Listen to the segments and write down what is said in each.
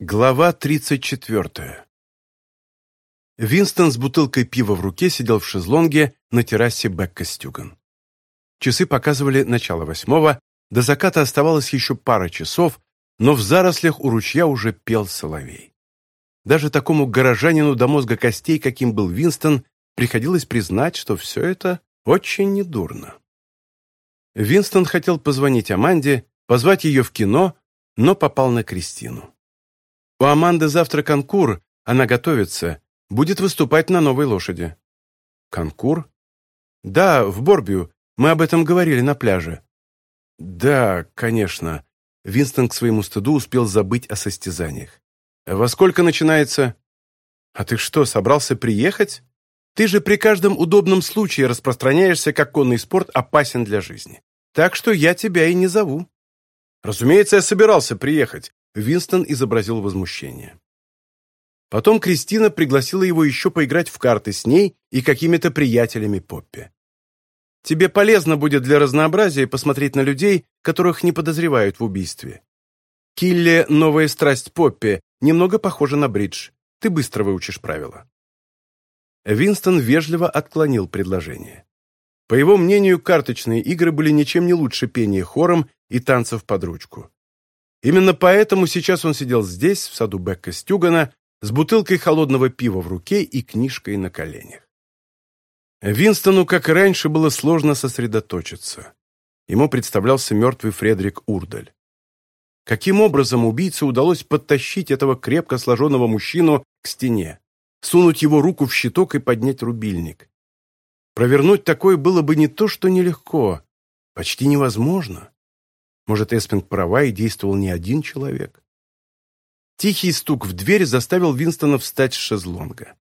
Глава 34. Винстон с бутылкой пива в руке сидел в шезлонге на террасе Бэккостюган. Часы показывали начало восьмого, до заката оставалось еще пара часов, но в зарослях у ручья уже пел соловей. Даже такому горожанину до мозга костей, каким был Винстон, приходилось признать, что все это очень недурно. Винстон хотел позвонить Аманде, позвать ее в кино, но попал на Кристину. У Аманды завтра конкур, она готовится, будет выступать на новой лошади». «Конкур?» «Да, в Борбию. Мы об этом говорили на пляже». «Да, конечно». Винстон к своему стыду успел забыть о состязаниях. «Во сколько начинается?» «А ты что, собрался приехать? Ты же при каждом удобном случае распространяешься, как конный спорт опасен для жизни. Так что я тебя и не зову». «Разумеется, я собирался приехать. Винстон изобразил возмущение. Потом Кристина пригласила его еще поиграть в карты с ней и какими-то приятелями Поппи. «Тебе полезно будет для разнообразия посмотреть на людей, которых не подозревают в убийстве. Килле — новая страсть Поппи, немного похожа на бридж. Ты быстро выучишь правила». Винстон вежливо отклонил предложение. По его мнению, карточные игры были ничем не лучше пения хором и танцев под ручку. Именно поэтому сейчас он сидел здесь, в саду Бекка Стюгана, с бутылкой холодного пива в руке и книжкой на коленях. Винстону, как и раньше, было сложно сосредоточиться. Ему представлялся мертвый Фредерик Урдаль. Каким образом убийце удалось подтащить этого крепко сложенного мужчину к стене, сунуть его руку в щиток и поднять рубильник? Провернуть такое было бы не то, что нелегко, почти невозможно. Может, Эспинг права и действовал не один человек? Тихий стук в дверь заставил Винстона встать с шезлонга.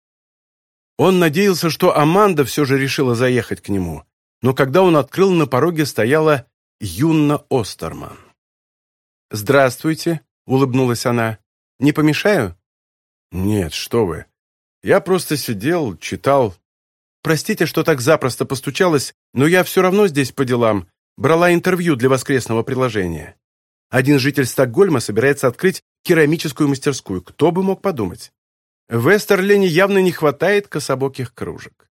Он надеялся, что Аманда все же решила заехать к нему, но когда он открыл, на пороге стояла Юнна Остерман. «Здравствуйте», — улыбнулась она. «Не помешаю?» «Нет, что вы. Я просто сидел, читал». «Простите, что так запросто постучалась, но я все равно здесь по делам. Брала интервью для воскресного приложения. Один житель Стокгольма собирается открыть керамическую мастерскую. Кто бы мог подумать? В Эстерлене явно не хватает кособоких кружек.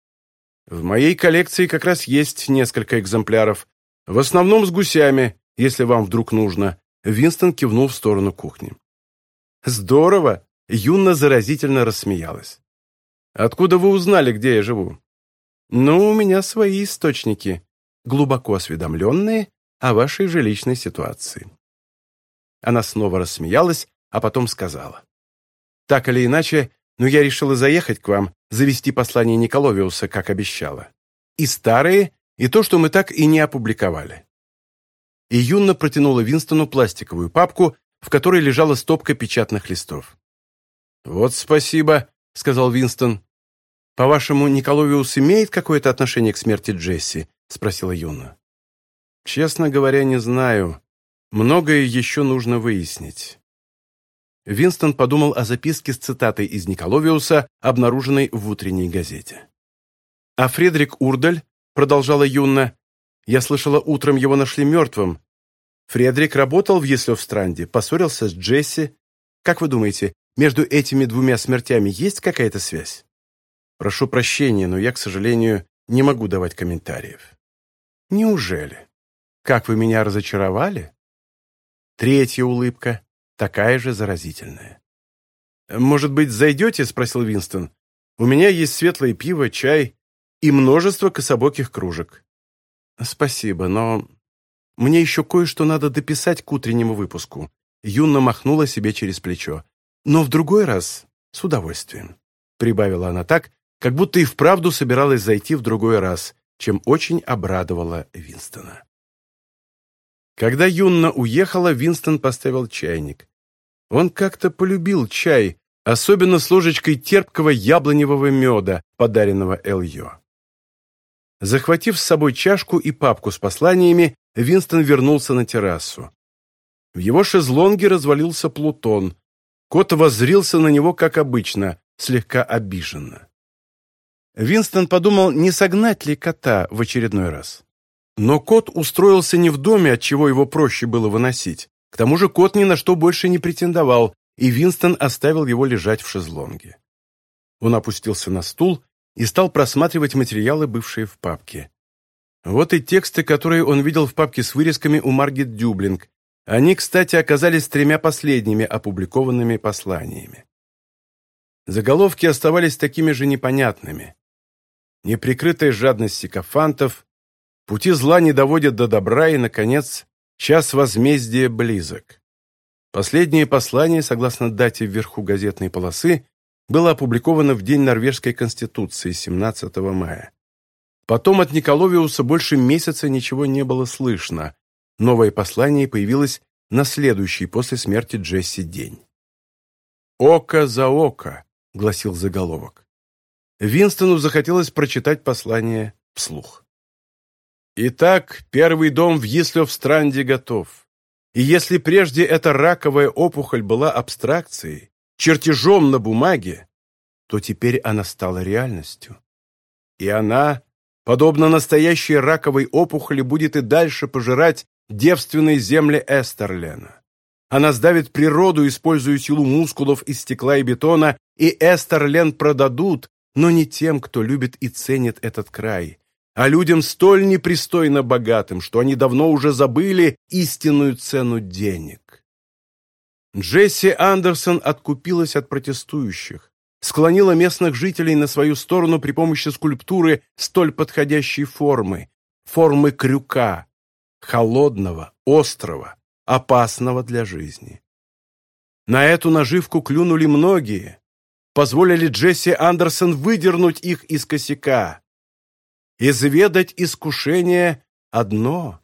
В моей коллекции как раз есть несколько экземпляров. В основном с гусями, если вам вдруг нужно. Винстон кивнул в сторону кухни. «Здорово!» — Юнна заразительно рассмеялась. «Откуда вы узнали, где я живу?» «Ну, у меня свои источники глубоко осведомленные о вашей жилищной ситуации. Она снова рассмеялась, а потом сказала. «Так или иначе, но я решила заехать к вам, завести послание Николовиуса, как обещала. И старые, и то, что мы так и не опубликовали». И Юнна протянула Винстону пластиковую папку, в которой лежала стопка печатных листов. «Вот спасибо», — сказал Винстон. «По-вашему, Николовиус имеет какое-то отношение к смерти Джесси?» спросила Юна. «Честно говоря, не знаю. Многое еще нужно выяснить». Винстон подумал о записке с цитатой из Николовиуса, обнаруженной в утренней газете. «А Фредерик Урдаль, — продолжала Юна, я слышала, утром его нашли мертвым. Фредерик работал в Еслёвстранде, поссорился с Джесси. Как вы думаете, между этими двумя смертями есть какая-то связь? Прошу прощения, но я, к сожалению, не могу давать комментариев. Неужели? Как вы меня разочаровали? Третья улыбка, такая же заразительная. «Может быть, зайдете?» — спросил Винстон. «У меня есть светлое пиво, чай и множество кособоких кружек». «Спасибо, но мне еще кое-что надо дописать к утреннему выпуску». Юнна махнула себе через плечо. «Но в другой раз с удовольствием», — прибавила она так, как будто и вправду собиралась зайти в другой раз, чем очень обрадовала Винстона. Когда Юнна уехала, Винстон поставил чайник. Он как-то полюбил чай, особенно с ложечкой терпкого яблоневого меда, подаренного Эльё. Захватив с собой чашку и папку с посланиями, Винстон вернулся на террасу. В его шезлонге развалился Плутон. Кот воззрился на него, как обычно, слегка обиженно. Винстон подумал, не согнать ли кота в очередной раз. Но кот устроился не в доме, от чего его проще было выносить. К тому же кот ни на что больше не претендовал, и Винстон оставил его лежать в шезлонге. Он опустился на стул и стал просматривать материалы, бывшие в папке. Вот и тексты, которые он видел в папке с вырезками у Маргет Дюблинг. Они, кстати, оказались тремя последними опубликованными посланиями. Заголовки оставались такими же непонятными. Неприкрытая жадность сикофантов пути зла не доводят до добра и, наконец, час возмездия близок. Последнее послание, согласно дате вверху газетной полосы, было опубликовано в День Норвежской Конституции 17 мая. Потом от Николовиуса больше месяца ничего не было слышно. Новое послание появилось на следующий после смерти Джесси день. «Око за око», — гласил заголовок. Винстону захотелось прочитать послание вслух. Итак, первый дом в Ислёв-Странде готов. И если прежде эта раковая опухоль была абстракцией, чертежом на бумаге, то теперь она стала реальностью. И она, подобно настоящей раковой опухоли, будет и дальше пожирать девственные земли Эстерлена. Она сдавит природу, используя силу мускулов из стекла и бетона, и Эстерлен продадут, но не тем, кто любит и ценит этот край, а людям столь непристойно богатым, что они давно уже забыли истинную цену денег. Джесси Андерсон откупилась от протестующих, склонила местных жителей на свою сторону при помощи скульптуры столь подходящей формы, формы крюка, холодного, острого, опасного для жизни. На эту наживку клюнули многие, позволили Джесси Андерсон выдернуть их из косяка. Изведать искушение — одно,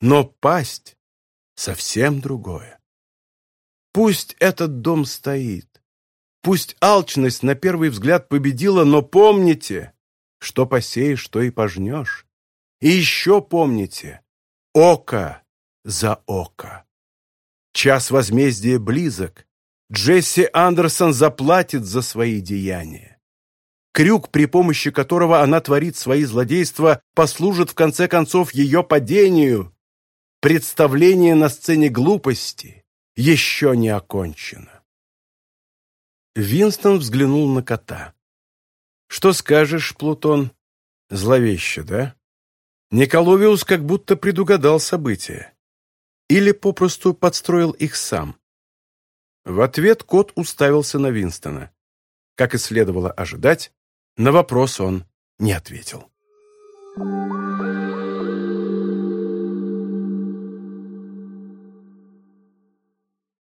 но пасть — совсем другое. Пусть этот дом стоит, пусть алчность на первый взгляд победила, но помните, что посеешь, то и пожнешь. И еще помните, око за око. Час возмездия близок, Джесси Андерсон заплатит за свои деяния. Крюк, при помощи которого она творит свои злодейства, послужит в конце концов ее падению. Представление на сцене глупости еще не окончено. Винстон взглянул на кота. «Что скажешь, Плутон?» «Зловеще, да?» Николовиус как будто предугадал события. Или попросту подстроил их сам. В ответ кот уставился на Винстона. Как и следовало ожидать, на вопрос он не ответил. Thank you.